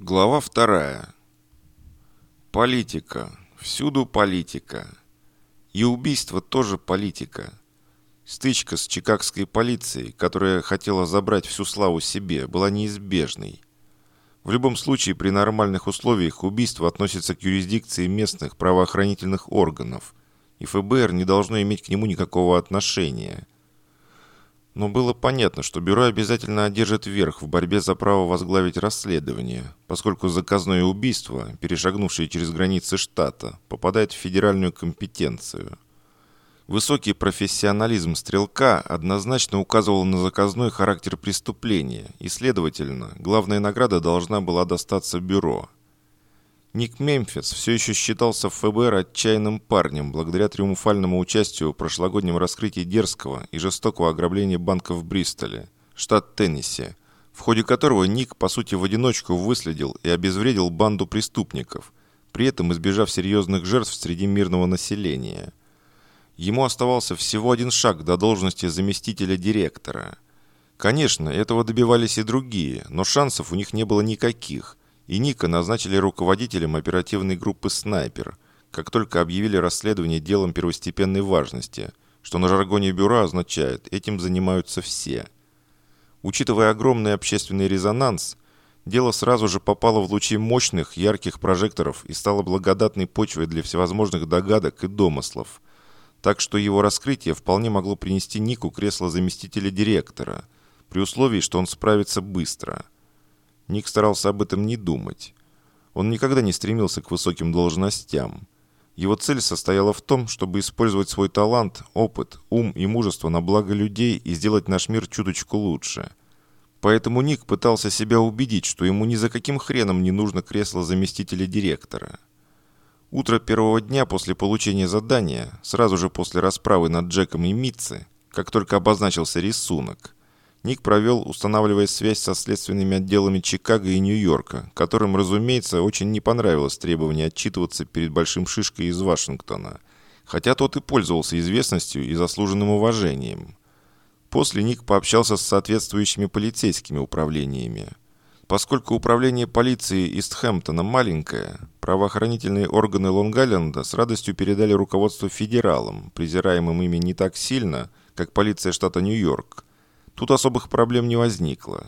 Глава вторая. Политика. Всюду политика. И убийство тоже политика. Стычка с чикагской полицией, которая хотела забрать всю славу себе, была неизбежной. В любом случае, при нормальных условиях убийство относится к юрисдикции местных правоохранительных органов, и ФБР не должно иметь к нему никакого отношения – но было понятно, что бюро обязательно одержит верх в борьбе за право возглавить расследование, поскольку заказное убийство, перешагнувшее через границы штата, попадает в федеральную компетенцию. Высокий профессионализм стрелка однозначно указывал на заказной характер преступления, и, следовательно, главная награда должна была достаться бюро – Ник Мемфис все еще считался в ФБР отчаянным парнем благодаря триумфальному участию в прошлогоднем раскрытии дерзкого и жестокого ограбления банка в Бристоле, штат Теннесси, в ходе которого Ник, по сути, в одиночку выследил и обезвредил банду преступников, при этом избежав серьезных жертв среди мирного населения. Ему оставался всего один шаг до должности заместителя директора. Конечно, этого добивались и другие, но шансов у них не было никаких, и Ника назначили руководителем оперативной группы «Снайпер», как только объявили расследование делом первостепенной важности, что на жаргоне бюро означает «этим занимаются все». Учитывая огромный общественный резонанс, дело сразу же попало в лучи мощных, ярких прожекторов и стало благодатной почвой для всевозможных догадок и домыслов. Так что его раскрытие вполне могло принести Нику кресло заместителя директора, при условии, что он справится быстро – Ник старался об этом не думать. Он никогда не стремился к высоким должностям. Его цель состояла в том, чтобы использовать свой талант, опыт, ум и мужество на благо людей и сделать наш мир чуточку лучше. Поэтому Ник пытался себя убедить, что ему ни за каким хреном не нужно кресло заместителя директора. Утро первого дня после получения задания, сразу же после расправы над Джеком и Митци, как только обозначился рисунок – Ник провел, устанавливая связь со следственными отделами Чикаго и Нью-Йорка, которым, разумеется, очень не понравилось требование отчитываться перед Большим Шишкой из Вашингтона, хотя тот и пользовался известностью и заслуженным уважением. После Ник пообщался с соответствующими полицейскими управлениями. Поскольку управление полиции Истхэмптона маленькое, правоохранительные органы Лонг-Айленда с радостью передали руководство федералам, презираемым ими не так сильно, как полиция штата Нью-Йорк, Тут особых проблем не возникло.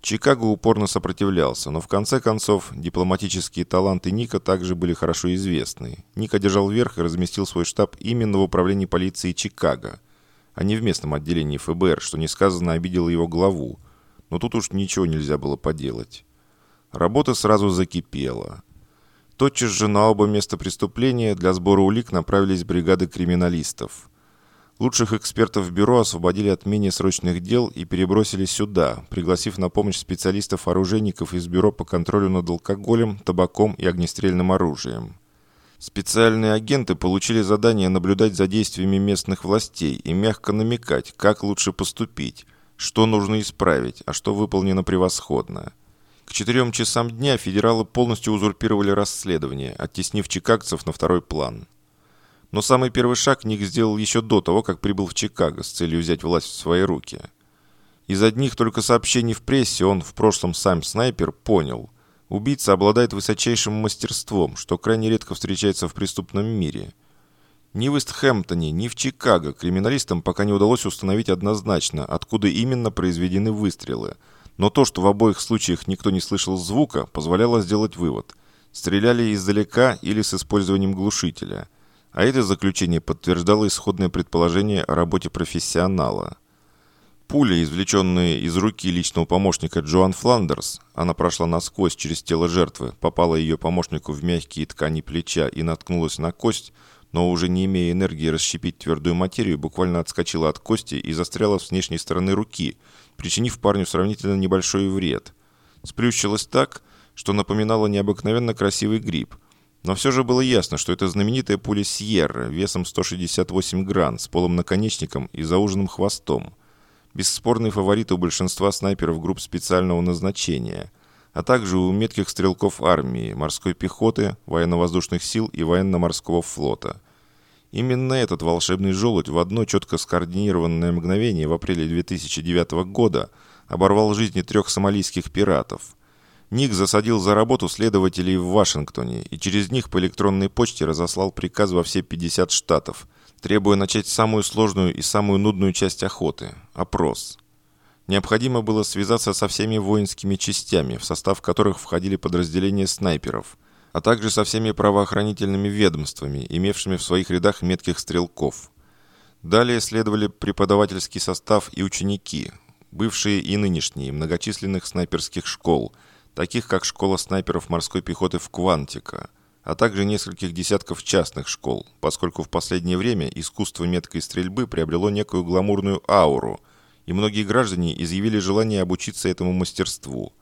Чикаго упорно сопротивлялся, но в конце концов дипломатические таланты Ника также были хорошо известны. Ник одержал верх и разместил свой штаб именно в управлении полиции Чикаго, а не в местном отделении ФБР, что несказанно обидело его главу. Но тут уж ничего нельзя было поделать. Работа сразу закипела. Тотчас же на оба места преступления для сбора улик направились бригады криминалистов. Лучших экспертов бюро освободили от менее срочных дел и перебросили сюда, пригласив на помощь специалистов-оружейников из бюро по контролю над алкоголем, табаком и огнестрельным оружием. Специальные агенты получили задание наблюдать за действиями местных властей и мягко намекать, как лучше поступить, что нужно исправить, а что выполнено превосходно. К четырем часам дня федералы полностью узурпировали расследование, оттеснив чикагцев на второй план. Но самый первый шаг Ник сделал еще до того, как прибыл в Чикаго с целью взять власть в свои руки. Из одних только сообщений в прессе он, в прошлом сам снайпер, понял. Убийца обладает высочайшим мастерством, что крайне редко встречается в преступном мире. Ни в Истхэмптоне, ни в Чикаго криминалистам пока не удалось установить однозначно, откуда именно произведены выстрелы. Но то, что в обоих случаях никто не слышал звука, позволяло сделать вывод. Стреляли издалека или с использованием глушителя – а это заключение подтверждало исходное предположение о работе профессионала. Пуля, извлеченная из руки личного помощника Джоан Фландерс, она прошла насквозь через тело жертвы, попала ее помощнику в мягкие ткани плеча и наткнулась на кость, но уже не имея энергии расщепить твердую материю, буквально отскочила от кости и застряла с внешней стороны руки, причинив парню сравнительно небольшой вред. Сплющилась так, что напоминала необыкновенно красивый гриб – но все же было ясно, что это знаменитая пуля Сьерра весом 168 гран с полым наконечником и зауженным хвостом. Бесспорный фаворит у большинства снайперов групп специального назначения, а также у метких стрелков армии, морской пехоты, военно-воздушных сил и военно-морского флота. Именно этот волшебный желудь в одно четко скоординированное мгновение в апреле 2009 года оборвал жизни трех сомалийских пиратов – Ник засадил за работу следователей в Вашингтоне и через них по электронной почте разослал приказ во все 50 штатов, требуя начать самую сложную и самую нудную часть охоты – опрос. Необходимо было связаться со всеми воинскими частями, в состав которых входили подразделения снайперов, а также со всеми правоохранительными ведомствами, имевшими в своих рядах метких стрелков. Далее следовали преподавательский состав и ученики, бывшие и нынешние, многочисленных снайперских школ – таких как школа снайперов морской пехоты в Квантика, а также нескольких десятков частных школ, поскольку в последнее время искусство меткой стрельбы приобрело некую гламурную ауру, и многие граждане изъявили желание обучиться этому мастерству.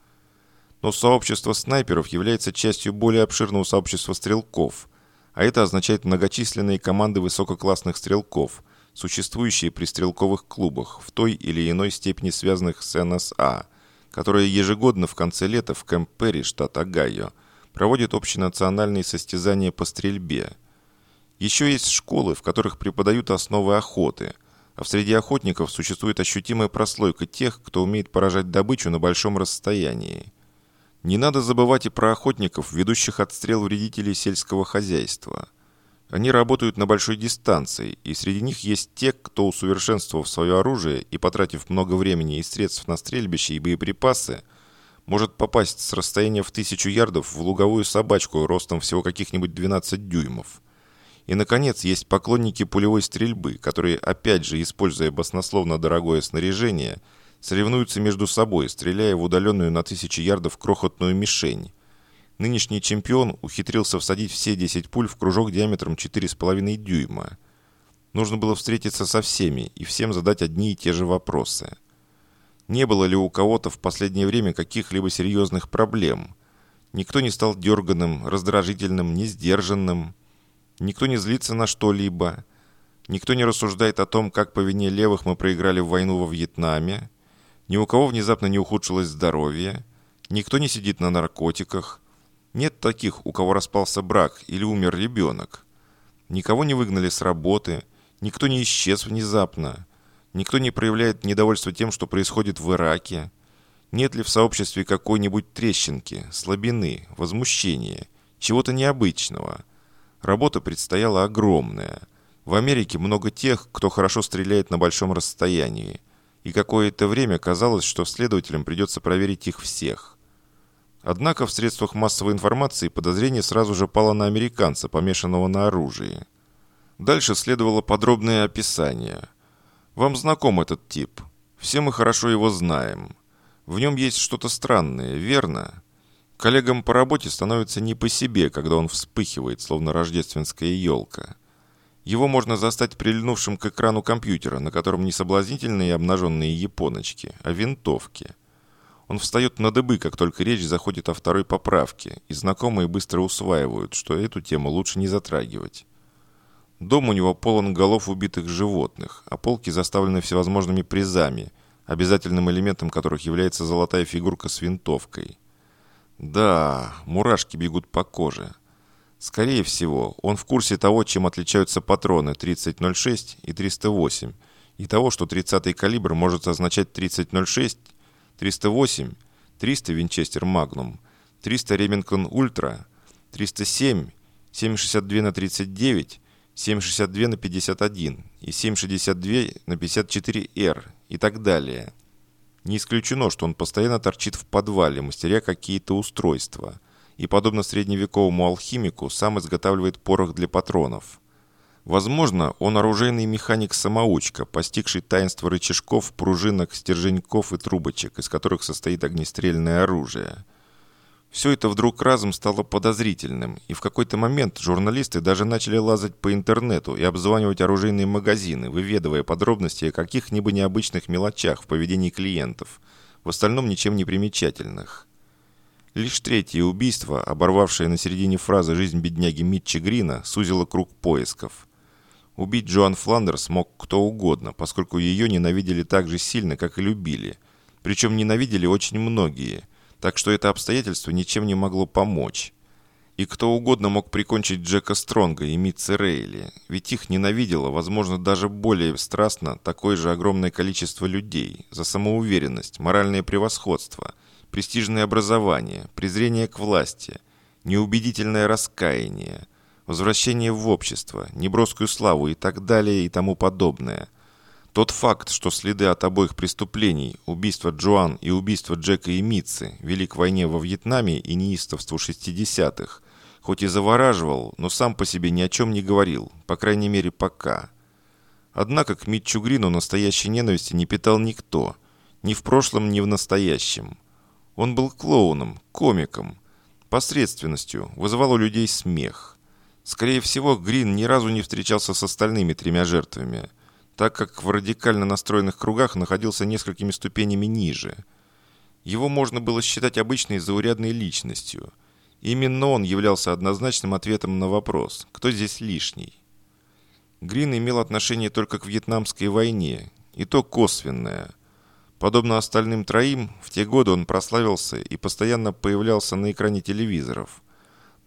Но сообщество снайперов является частью более обширного сообщества стрелков, а это означает многочисленные команды высококлассных стрелков, существующие при стрелковых клубах, в той или иной степени связанных с НСА – которая ежегодно в конце лета в Кэмп Перри, штат Огайо, проводит общенациональные состязания по стрельбе. Еще есть школы, в которых преподают основы охоты, а в среди охотников существует ощутимая прослойка тех, кто умеет поражать добычу на большом расстоянии. Не надо забывать и про охотников, ведущих отстрел вредителей сельского хозяйства – они работают на большой дистанции, и среди них есть те, кто, усовершенствовав свое оружие и потратив много времени и средств на стрельбище и боеприпасы, может попасть с расстояния в тысячу ярдов в луговую собачку ростом всего каких-нибудь 12 дюймов. И, наконец, есть поклонники пулевой стрельбы, которые, опять же, используя баснословно дорогое снаряжение, соревнуются между собой, стреляя в удаленную на тысячи ярдов крохотную мишень, Нынешний чемпион ухитрился всадить все 10 пуль в кружок диаметром 4,5 дюйма. Нужно было встретиться со всеми и всем задать одни и те же вопросы. Не было ли у кого-то в последнее время каких-либо серьезных проблем? Никто не стал дерганым, раздражительным, несдержанным. Никто не злится на что-либо. Никто не рассуждает о том, как по вине левых мы проиграли войну во Вьетнаме. Ни у кого внезапно не ухудшилось здоровье. Никто не сидит на наркотиках. Нет таких, у кого распался брак или умер ребенок. Никого не выгнали с работы, никто не исчез внезапно, никто не проявляет недовольства тем, что происходит в Ираке. Нет ли в сообществе какой-нибудь трещинки, слабины, возмущения, чего-то необычного? Работа предстояла огромная. В Америке много тех, кто хорошо стреляет на большом расстоянии. И какое-то время казалось, что следователям придется проверить их всех. Однако в средствах массовой информации подозрение сразу же пало на американца, помешанного на оружии. Дальше следовало подробное описание. Вам знаком этот тип. Все мы хорошо его знаем. В нем есть что-то странное, верно? Коллегам по работе становится не по себе, когда он вспыхивает, словно рождественская елка. Его можно застать прильнувшим к экрану компьютера, на котором не соблазнительные обнаженные японочки, а винтовки – он встает на дыбы, как только речь заходит о второй поправке, и знакомые быстро усваивают, что эту тему лучше не затрагивать. Дом у него полон голов убитых животных, а полки заставлены всевозможными призами, обязательным элементом которых является золотая фигурка с винтовкой. Да, мурашки бегут по коже. Скорее всего, он в курсе того, чем отличаются патроны 30.06 и 308, и того, что 30-й калибр может означать 30.06 308, 300 Винчестер Магнум, 300 Ремингтон Ультра, 307, 7,62 на 39, 7,62 на 51 и 7,62 на 54R и так далее. Не исключено, что он постоянно торчит в подвале, мастеря какие-то устройства, и, подобно средневековому алхимику, сам изготавливает порох для патронов – Возможно, он оружейный механик-самоучка, постигший таинство рычажков, пружинок, стерженьков и трубочек, из которых состоит огнестрельное оружие. Все это вдруг разом стало подозрительным, и в какой-то момент журналисты даже начали лазать по интернету и обзванивать оружейные магазины, выведывая подробности о каких-нибудь необычных мелочах в поведении клиентов, в остальном ничем не примечательных. Лишь третье убийство, оборвавшее на середине фразы «жизнь бедняги Митча Грина», сузило круг поисков. Убить Джоан Фландерс мог кто угодно, поскольку ее ненавидели так же сильно, как и любили. Причем ненавидели очень многие, так что это обстоятельство ничем не могло помочь. И кто угодно мог прикончить Джека Стронга и Митца Рейли, ведь их ненавидело, возможно, даже более страстно такое же огромное количество людей за самоуверенность, моральное превосходство, престижное образование, презрение к власти, неубедительное раскаяние, возвращение в общество, неброскую славу и так далее и тому подобное. Тот факт, что следы от обоих преступлений, убийства Джоан и убийства Джека и Митцы, вели к войне во Вьетнаме и неистовству 60-х, хоть и завораживал, но сам по себе ни о чем не говорил, по крайней мере пока. Однако к Митчу Грину настоящей ненависти не питал никто, ни в прошлом, ни в настоящем. Он был клоуном, комиком, посредственностью, вызывал у людей смех. Скорее всего, Грин ни разу не встречался с остальными тремя жертвами, так как в радикально настроенных кругах находился несколькими ступенями ниже. Его можно было считать обычной заурядной личностью. Именно он являлся однозначным ответом на вопрос, кто здесь лишний. Грин имел отношение только к Вьетнамской войне, и то косвенное – Подобно остальным троим, в те годы он прославился и постоянно появлялся на экране телевизоров.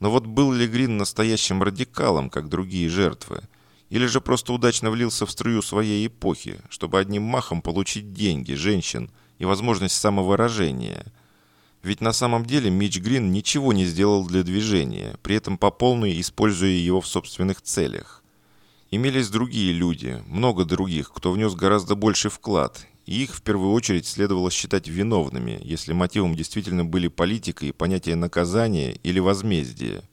Но вот был ли Грин настоящим радикалом, как другие жертвы? Или же просто удачно влился в струю своей эпохи, чтобы одним махом получить деньги, женщин и возможность самовыражения? Ведь на самом деле Мич Грин ничего не сделал для движения, при этом по полной используя его в собственных целях. Имелись другие люди, много других, кто внес гораздо больший вклад, их в первую очередь следовало считать виновными, если мотивом действительно были политика и понятие наказания или возмездия.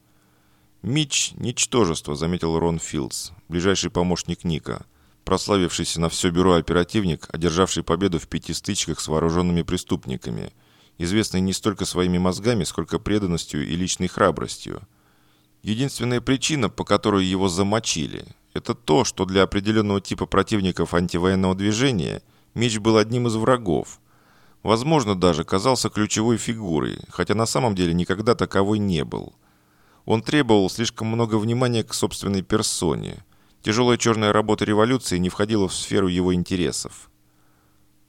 «Мич – ничтожество», – заметил Рон Филдс, ближайший помощник Ника, прославившийся на все бюро оперативник, одержавший победу в пяти стычках с вооруженными преступниками, известный не столько своими мозгами, сколько преданностью и личной храбростью. Единственная причина, по которой его замочили, это то, что для определенного типа противников антивоенного движения – Меч был одним из врагов. Возможно, даже казался ключевой фигурой, хотя на самом деле никогда таковой не был. Он требовал слишком много внимания к собственной персоне. Тяжелая черная работа революции не входила в сферу его интересов.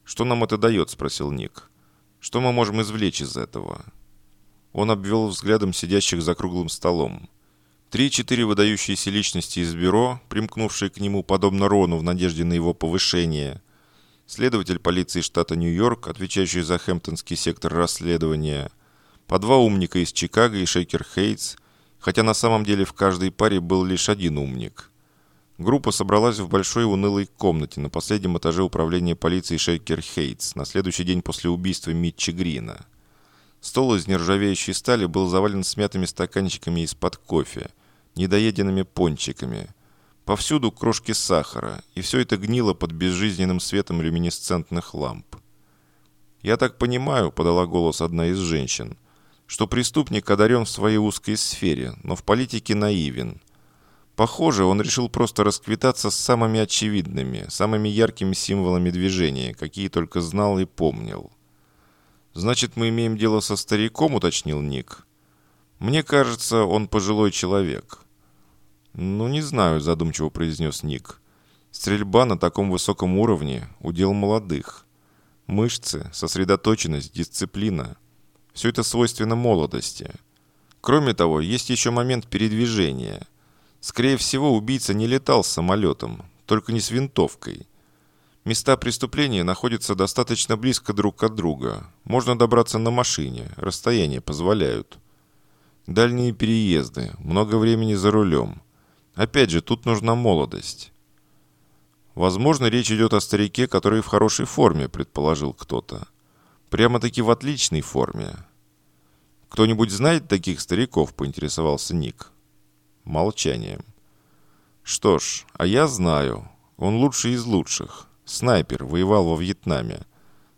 «Что нам это дает?» – спросил Ник. «Что мы можем извлечь из этого?» Он обвел взглядом сидящих за круглым столом. Три-четыре выдающиеся личности из бюро, примкнувшие к нему подобно Рону в надежде на его повышение – следователь полиции штата Нью-Йорк, отвечающий за Хэмптонский сектор расследования, по два умника из Чикаго и Шейкер Хейтс, хотя на самом деле в каждой паре был лишь один умник. Группа собралась в большой унылой комнате на последнем этаже управления полиции Шейкер Хейтс на следующий день после убийства Митчи Грина. Стол из нержавеющей стали был завален смятыми стаканчиками из-под кофе, недоеденными пончиками – Повсюду крошки сахара, и все это гнило под безжизненным светом люминесцентных ламп. «Я так понимаю», — подала голос одна из женщин, «что преступник одарен в своей узкой сфере, но в политике наивен. Похоже, он решил просто расквитаться с самыми очевидными, самыми яркими символами движения, какие только знал и помнил». «Значит, мы имеем дело со стариком», — уточнил Ник. «Мне кажется, он пожилой человек». «Ну, не знаю», – задумчиво произнес Ник. «Стрельба на таком высоком уровне – удел молодых. Мышцы, сосредоточенность, дисциплина – все это свойственно молодости. Кроме того, есть еще момент передвижения. Скорее всего, убийца не летал с самолетом, только не с винтовкой. Места преступления находятся достаточно близко друг от друга. Можно добраться на машине, расстояния позволяют. Дальние переезды, много времени за рулем – Опять же, тут нужна молодость. Возможно, речь идет о старике, который в хорошей форме, предположил кто-то. Прямо-таки в отличной форме. Кто-нибудь знает таких стариков, поинтересовался Ник. Молчание. Что ж, а я знаю. Он лучший из лучших. Снайпер, воевал во Вьетнаме.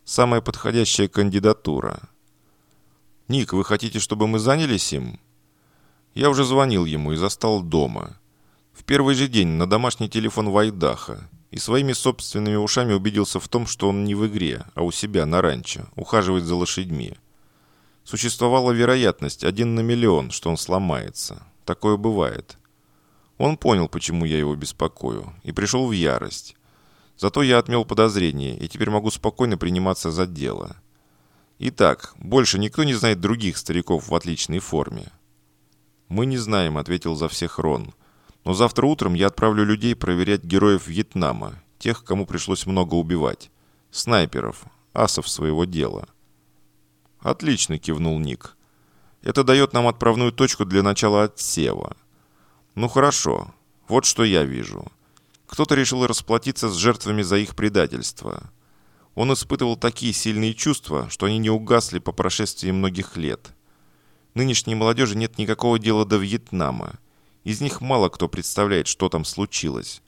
Самая подходящая кандидатура. «Ник, вы хотите, чтобы мы занялись им?» Я уже звонил ему и застал дома. В первый же день на домашний телефон Вайдаха и своими собственными ушами убедился в том, что он не в игре, а у себя на ранчо, ухаживает за лошадьми. Существовала вероятность один на миллион, что он сломается. Такое бывает. Он понял, почему я его беспокою, и пришел в ярость. Зато я отмел подозрения, и теперь могу спокойно приниматься за дело. Итак, больше никто не знает других стариков в отличной форме. «Мы не знаем», — ответил за всех Рон. Но завтра утром я отправлю людей проверять героев Вьетнама, тех, кому пришлось много убивать. Снайперов, асов своего дела. «Отлично», — кивнул Ник. «Это дает нам отправную точку для начала отсева». «Ну хорошо. Вот что я вижу. Кто-то решил расплатиться с жертвами за их предательство. Он испытывал такие сильные чувства, что они не угасли по прошествии многих лет. Нынешней молодежи нет никакого дела до Вьетнама. Из них мало кто представляет, что там случилось.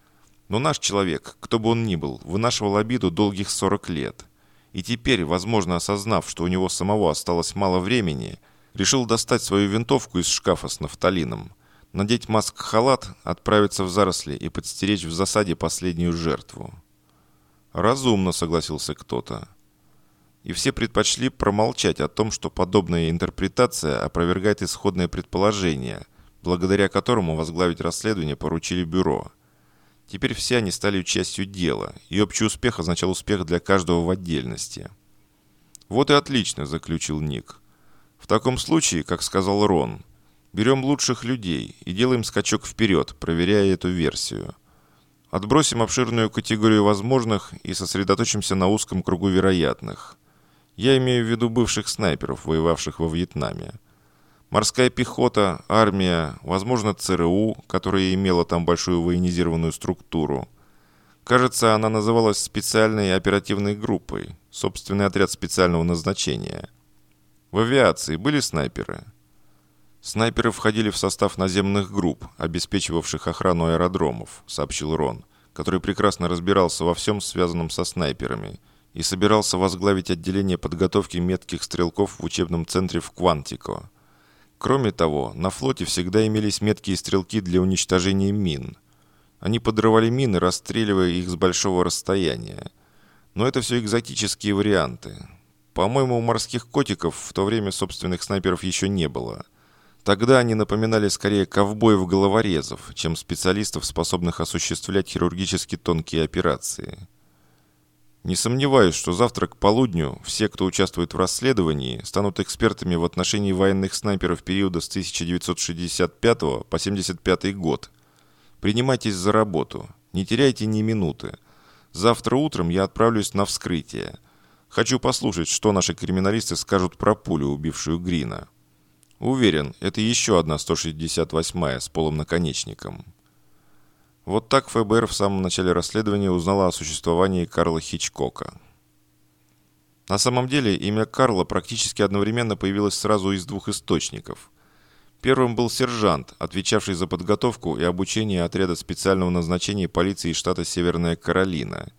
Но наш человек, кто бы он ни был, вынашивал обиду долгих 40 лет. И теперь, возможно, осознав, что у него самого осталось мало времени, решил достать свою винтовку из шкафа с нафталином, надеть маск-халат, отправиться в заросли и подстеречь в засаде последнюю жертву. «Разумно», — согласился кто-то. И все предпочли промолчать о том, что подобная интерпретация опровергает исходное предположение, благодаря которому возглавить расследование поручили бюро. Теперь все они стали частью дела, и общий успех означал успех для каждого в отдельности. «Вот и отлично», — заключил Ник. «В таком случае, как сказал Рон, берем лучших людей и делаем скачок вперед, проверяя эту версию». Отбросим обширную категорию возможных и сосредоточимся на узком кругу вероятных. Я имею в виду бывших снайперов, воевавших во Вьетнаме. Морская пехота, армия, возможно, ЦРУ, которая имела там большую военизированную структуру. Кажется, она называлась специальной оперативной группой, собственный отряд специального назначения. В авиации были снайперы? Снайперы входили в состав наземных групп, обеспечивавших охрану аэродромов, сообщил Рон, который прекрасно разбирался во всем, связанном со снайперами, и собирался возглавить отделение подготовки метких стрелков в учебном центре в Квантико. Кроме того, на флоте всегда имелись меткие стрелки для уничтожения мин. Они подрывали мины, расстреливая их с большого расстояния. Но это все экзотические варианты. По-моему, у морских котиков в то время собственных снайперов еще не было – Тогда они напоминали скорее ковбоев-головорезов, чем специалистов, способных осуществлять хирургически тонкие операции. Не сомневаюсь, что завтра к полудню все, кто участвует в расследовании, станут экспертами в отношении военных снайперов периода с 1965 по 1975 год. Принимайтесь за работу. Не теряйте ни минуты. Завтра утром я отправлюсь на вскрытие. Хочу послушать, что наши криминалисты скажут про пулю, убившую Грина. Уверен, это еще одна 168-я с полым наконечником. Вот так ФБР в самом начале расследования узнала о существовании Карла Хичкока. На самом деле, имя Карла практически одновременно появилось сразу из двух источников. Первым был сержант, отвечавший за подготовку и обучение отряда специального назначения полиции штата Северная Каролина.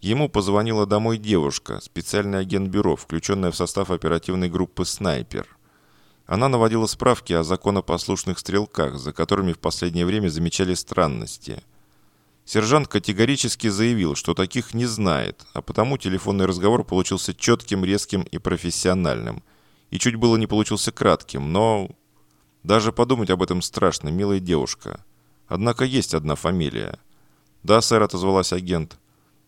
Ему позвонила домой девушка, специальный агент бюро, включенная в состав оперативной группы «Снайпер». Она наводила справки о законопослушных стрелках, за которыми в последнее время замечали странности. Сержант категорически заявил, что таких не знает, а потому телефонный разговор получился четким, резким и профессиональным. И чуть было не получился кратким, но... Даже подумать об этом страшно, милая девушка. Однако есть одна фамилия. «Да, сэр», — отозвалась агент.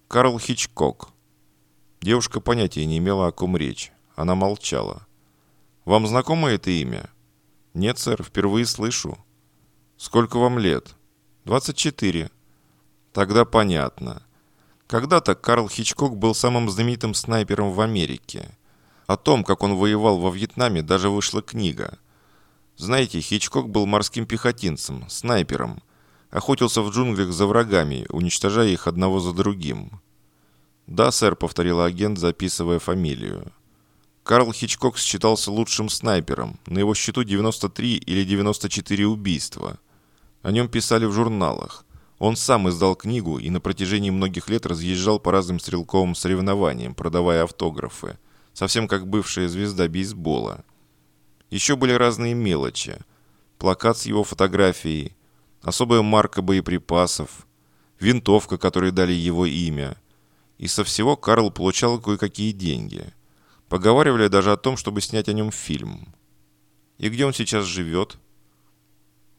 «Карл Хичкок». Девушка понятия не имела, о ком речь. Она молчала. Вам знакомо это имя? Нет, сэр, впервые слышу. Сколько вам лет? 24. Тогда понятно. Когда-то Карл Хичкок был самым знаменитым снайпером в Америке. О том, как он воевал во Вьетнаме, даже вышла книга. Знаете, Хичкок был морским пехотинцем, снайпером. Охотился в джунглях за врагами, уничтожая их одного за другим. «Да, сэр», — повторил агент, записывая фамилию. Карл Хичкок считался лучшим снайпером. На его счету 93 или 94 убийства. О нем писали в журналах. Он сам издал книгу и на протяжении многих лет разъезжал по разным стрелковым соревнованиям, продавая автографы. Совсем как бывшая звезда бейсбола. Еще были разные мелочи. Плакат с его фотографией, особая марка боеприпасов, винтовка, которой дали его имя. И со всего Карл получал кое-какие деньги – Поговаривали даже о том, чтобы снять о нем фильм. И где он сейчас живет?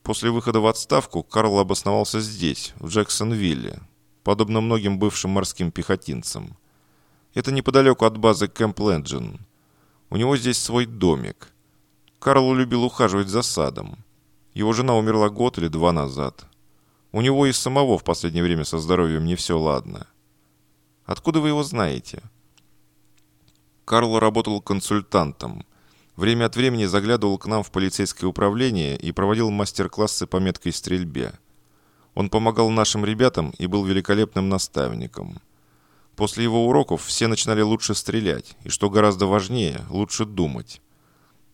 После выхода в отставку Карл обосновался здесь, в Джексонвилле, подобно многим бывшим морским пехотинцам. Это неподалеку от базы Кэмп Лэнджин. У него здесь свой домик. Карл любил ухаживать за садом. Его жена умерла год или два назад. У него и самого в последнее время со здоровьем не все ладно. Откуда вы его знаете?» Карл работал консультантом. Время от времени заглядывал к нам в полицейское управление и проводил мастер-классы по меткой стрельбе. Он помогал нашим ребятам и был великолепным наставником. После его уроков все начинали лучше стрелять, и, что гораздо важнее, лучше думать.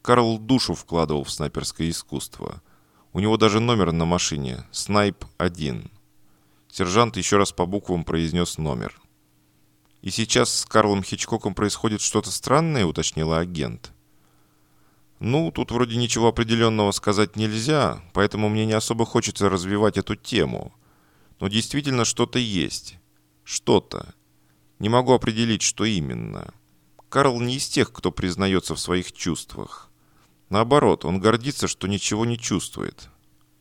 Карл душу вкладывал в снайперское искусство. У него даже номер на машине – «Снайп-1». Сержант еще раз по буквам произнес номер. «И сейчас с Карлом Хичкоком происходит что-то странное?» – уточнила агент. «Ну, тут вроде ничего определенного сказать нельзя, поэтому мне не особо хочется развивать эту тему. Но действительно что-то есть. Что-то. Не могу определить, что именно. Карл не из тех, кто признается в своих чувствах. Наоборот, он гордится, что ничего не чувствует.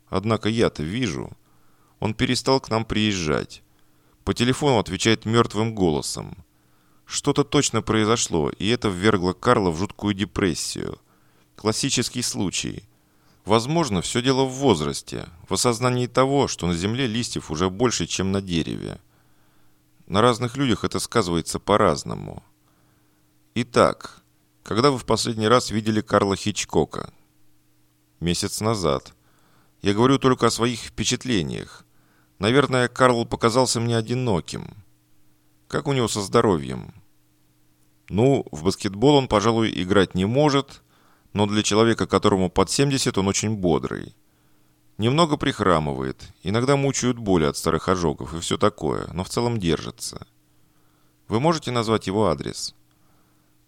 Однако я-то вижу. Он перестал к нам приезжать. По телефону отвечает мертвым голосом. Что-то точно произошло, и это ввергло Карла в жуткую депрессию. Классический случай. Возможно, все дело в возрасте, в осознании того, что на земле листьев уже больше, чем на дереве. На разных людях это сказывается по-разному. Итак, когда вы в последний раз видели Карла Хичкока? Месяц назад. Я говорю только о своих впечатлениях. Наверное, Карл показался мне одиноким. Как у него со здоровьем? Ну, в баскетбол он, пожалуй, играть не может, но для человека, которому под 70, он очень бодрый. Немного прихрамывает, иногда мучают боли от старых ожогов и все такое, но в целом держится. Вы можете назвать его адрес?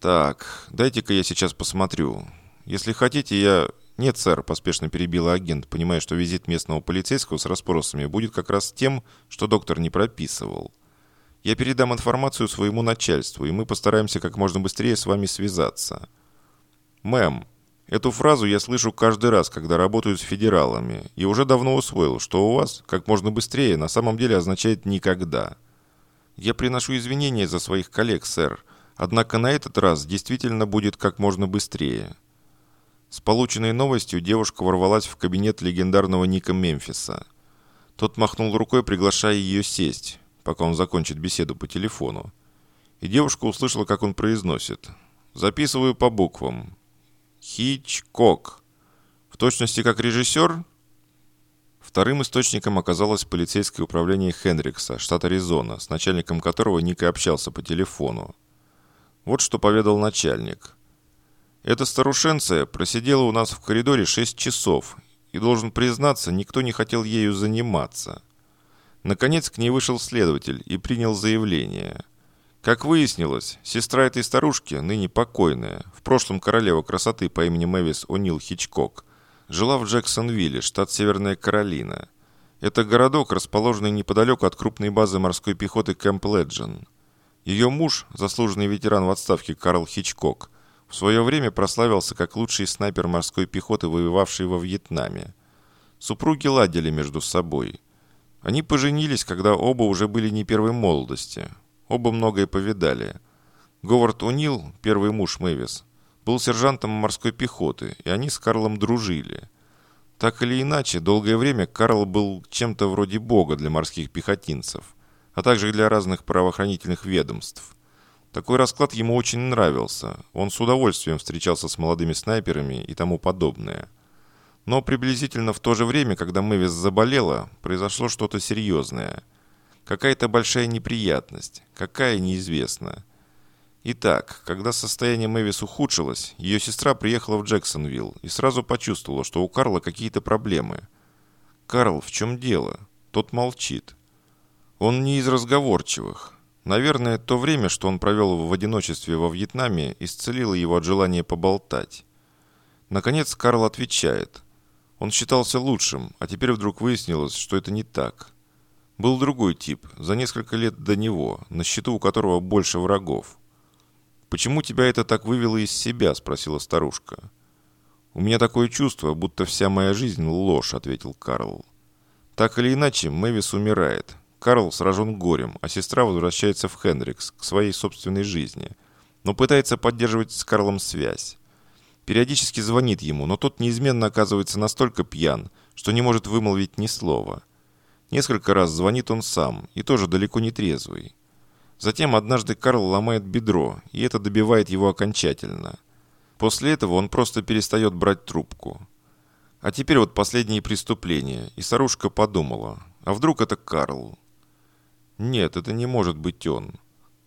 Так, дайте-ка я сейчас посмотрю. Если хотите, я... Нет, сэр, поспешно перебила агент, понимая, что визит местного полицейского с расспросами будет как раз тем, что доктор не прописывал. Я передам информацию своему начальству, и мы постараемся как можно быстрее с вами связаться. Мэм, Эту фразу я слышу каждый раз, когда работаю с федералами, и уже давно усвоил, что у вас «как можно быстрее» на самом деле означает «никогда». Я приношу извинения за своих коллег, сэр, однако на этот раз действительно будет как можно быстрее. С полученной новостью девушка ворвалась в кабинет легендарного Ника Мемфиса. Тот махнул рукой, приглашая ее сесть, пока он закончит беседу по телефону. И девушка услышала, как он произносит «Записываю по буквам. Хичкок. В точности как режиссер? Вторым источником оказалось полицейское управление Хенрикса, штат Аризона, с начальником которого Ник и общался по телефону. Вот что поведал начальник. Эта старушенция просидела у нас в коридоре 6 часов, и, должен признаться, никто не хотел ею заниматься. Наконец к ней вышел следователь и принял заявление – как выяснилось, сестра этой старушки, ныне покойная, в прошлом королева красоты по имени Мэвис О'Нил Хичкок, жила в Джексонвилле, штат Северная Каролина. Это городок, расположенный неподалеку от крупной базы морской пехоты Кэмп Леджин. Ее муж, заслуженный ветеран в отставке Карл Хичкок, в свое время прославился как лучший снайпер морской пехоты, воевавший во Вьетнаме. Супруги ладили между собой. Они поженились, когда оба уже были не первой молодости – Оба многое повидали. Говард О'Нил, первый муж Мэвис, был сержантом морской пехоты, и они с Карлом дружили. Так или иначе, долгое время Карл был чем-то вроде бога для морских пехотинцев, а также для разных правоохранительных ведомств. Такой расклад ему очень нравился. Он с удовольствием встречался с молодыми снайперами и тому подобное. Но приблизительно в то же время, когда Мэвис заболела, произошло что-то серьезное – Какая-то большая неприятность. Какая, неизвестно. Итак, когда состояние Мэвис ухудшилось, ее сестра приехала в Джексонвилл и сразу почувствовала, что у Карла какие-то проблемы. «Карл, в чем дело?» Тот молчит. Он не из разговорчивых. Наверное, то время, что он провел в одиночестве во Вьетнаме, исцелило его от желания поболтать. Наконец Карл отвечает. Он считался лучшим, а теперь вдруг выяснилось, что это не так. Был другой тип, за несколько лет до него, на счету у которого больше врагов. «Почему тебя это так вывело из себя?» – спросила старушка. «У меня такое чувство, будто вся моя жизнь – ложь», – ответил Карл. Так или иначе, Мэвис умирает. Карл сражен горем, а сестра возвращается в Хендрикс, к своей собственной жизни, но пытается поддерживать с Карлом связь. Периодически звонит ему, но тот неизменно оказывается настолько пьян, что не может вымолвить ни слова – Несколько раз звонит он сам, и тоже далеко не трезвый. Затем однажды Карл ломает бедро, и это добивает его окончательно. После этого он просто перестает брать трубку. А теперь вот последние преступления, и старушка подумала, а вдруг это Карл? Нет, это не может быть он.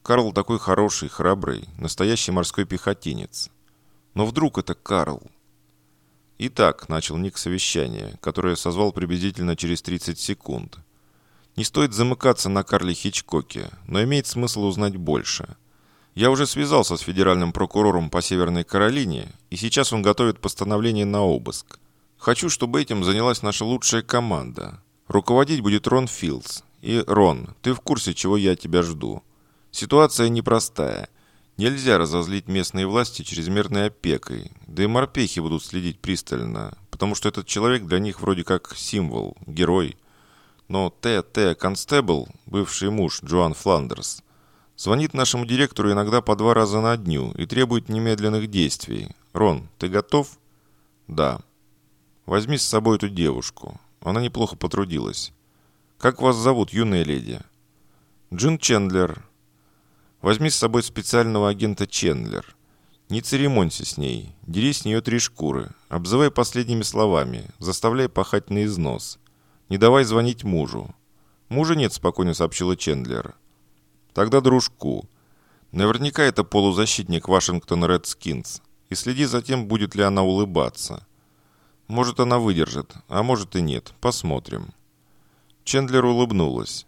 Карл такой хороший, храбрый, настоящий морской пехотинец. Но вдруг это Карл? Итак, начал Ник совещание, которое созвал приблизительно через 30 секунд. Не стоит замыкаться на Карле Хичкоке, но имеет смысл узнать больше. Я уже связался с федеральным прокурором по Северной Каролине, и сейчас он готовит постановление на обыск. Хочу, чтобы этим занялась наша лучшая команда. Руководить будет Рон Филдс. И, Рон, ты в курсе, чего я тебя жду. Ситуация непростая. Нельзя разозлить местные власти чрезмерной опекой. Да и морпехи будут следить пристально, потому что этот человек для них вроде как символ, герой. Но Т.Т. Констебл, бывший муж Джоан Фландерс, звонит нашему директору иногда по два раза на дню и требует немедленных действий. Рон, ты готов? Да. Возьми с собой эту девушку. Она неплохо потрудилась. Как вас зовут, юная леди? Джин Чендлер, Возьми с собой специального агента Чендлер. Не церемонься с ней, дери с нее три шкуры, обзывай последними словами, заставляй пахать на износ. Не давай звонить мужу. Мужа нет, спокойно сообщила Чендлер. Тогда дружку. Наверняка это полузащитник Вашингтон Редскинс. И следи за тем, будет ли она улыбаться. Может, она выдержит, а может и нет. Посмотрим. Чендлер улыбнулась.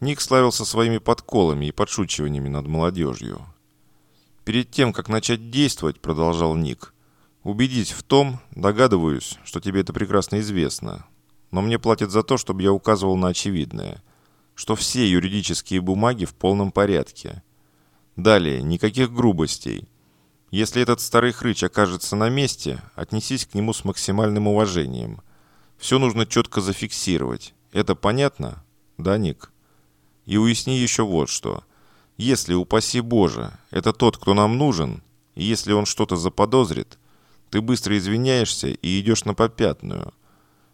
Ник славился своими подколами и подшучиваниями над молодежью. «Перед тем, как начать действовать», — продолжал Ник, — «убедись в том, догадываюсь, что тебе это прекрасно известно, но мне платят за то, чтобы я указывал на очевидное, что все юридические бумаги в полном порядке. Далее, никаких грубостей. Если этот старый хрыч окажется на месте, отнесись к нему с максимальным уважением. Все нужно четко зафиксировать. Это понятно? Да, Ник?» И уясни еще вот что. Если, упаси Боже, это тот, кто нам нужен, и если он что-то заподозрит, ты быстро извиняешься и идешь на попятную.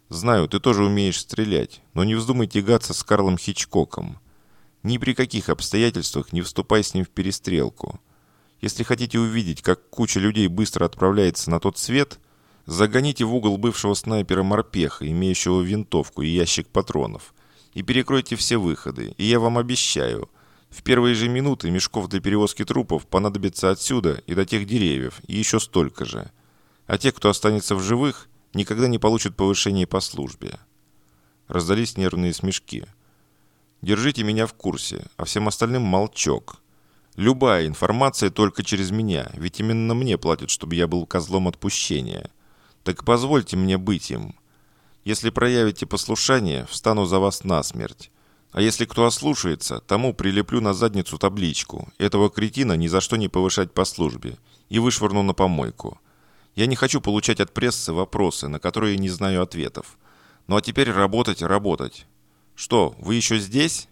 Знаю, ты тоже умеешь стрелять, но не вздумай тягаться с Карлом Хичкоком. Ни при каких обстоятельствах не вступай с ним в перестрелку. Если хотите увидеть, как куча людей быстро отправляется на тот свет, загоните в угол бывшего снайпера-морпеха, имеющего винтовку и ящик патронов – и перекройте все выходы. И я вам обещаю, в первые же минуты мешков для перевозки трупов понадобится отсюда и до тех деревьев, и еще столько же. А те, кто останется в живых, никогда не получат повышение по службе. Раздались нервные смешки. Держите меня в курсе, а всем остальным молчок. Любая информация только через меня, ведь именно мне платят, чтобы я был козлом отпущения. Так позвольте мне быть им. Если проявите послушание, встану за вас насмерть. А если кто ослушается, тому прилеплю на задницу табличку. Этого кретина ни за что не повышать по службе. И вышвырну на помойку. Я не хочу получать от прессы вопросы, на которые не знаю ответов. Ну а теперь работать, работать. Что, вы еще здесь?»